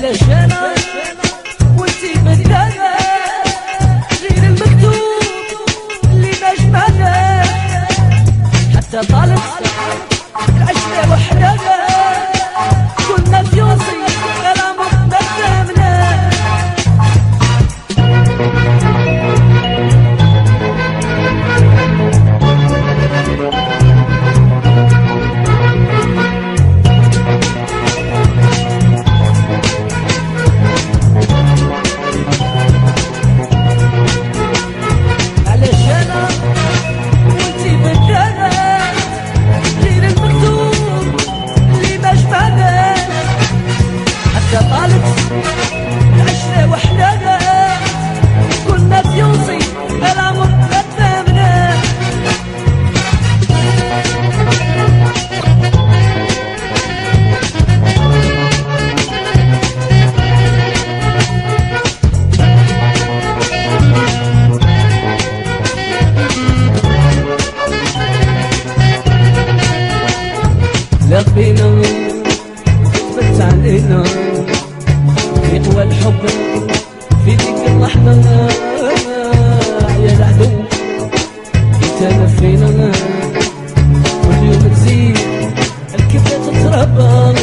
le بيديك الرحمة يا العدو انت أنا فين أنا كل يوم تزيد. الكبدة تتربى.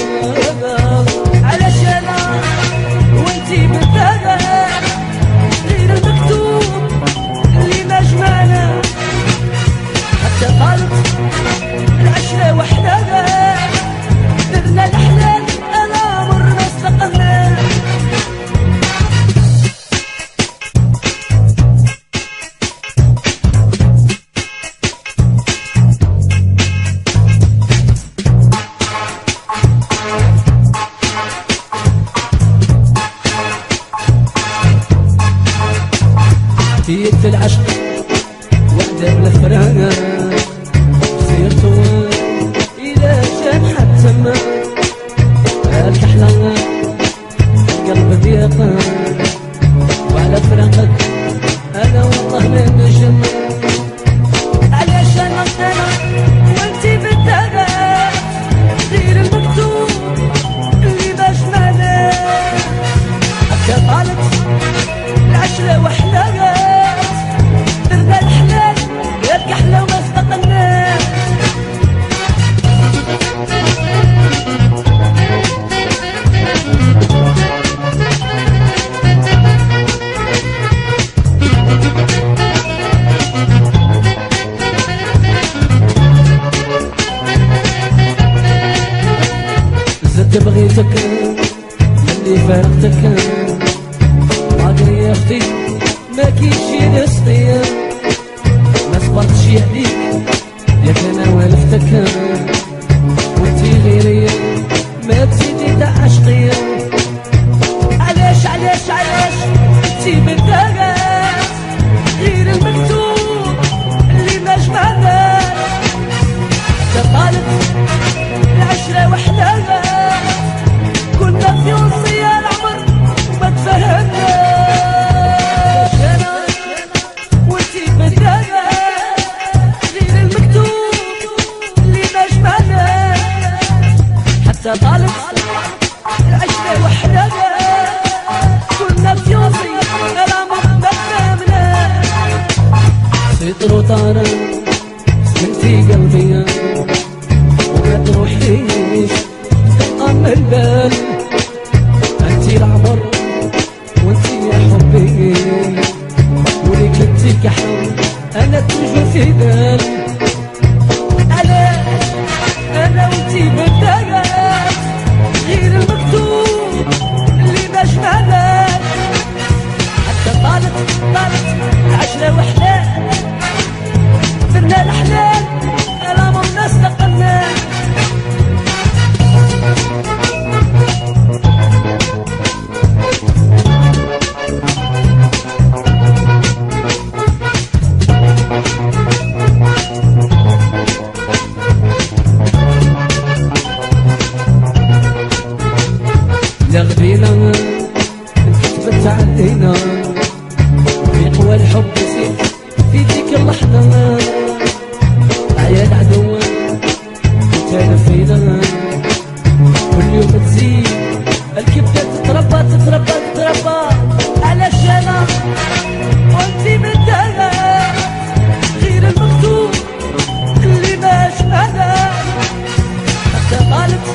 اللي فاتك. عقلي يا أختي ما كيش نسطير ما صبرتش عليك يا أنا والفتك طالب العشرة وحدنا كنا في فيوزي غرام بدنا سيطر وطارة سمعتي قلبي وما تروحيش دقة من البال. انت العمر وانت يا حبي. وليك انتي كحل أنا توجو في بال Thank you. وحدنا عيال عدوان تانا فينا كل يوم تزيد الكبدة تتربى تتربى تتربى على شانا وانتي من غير المكتوب اللي ماش أنا حتى قالت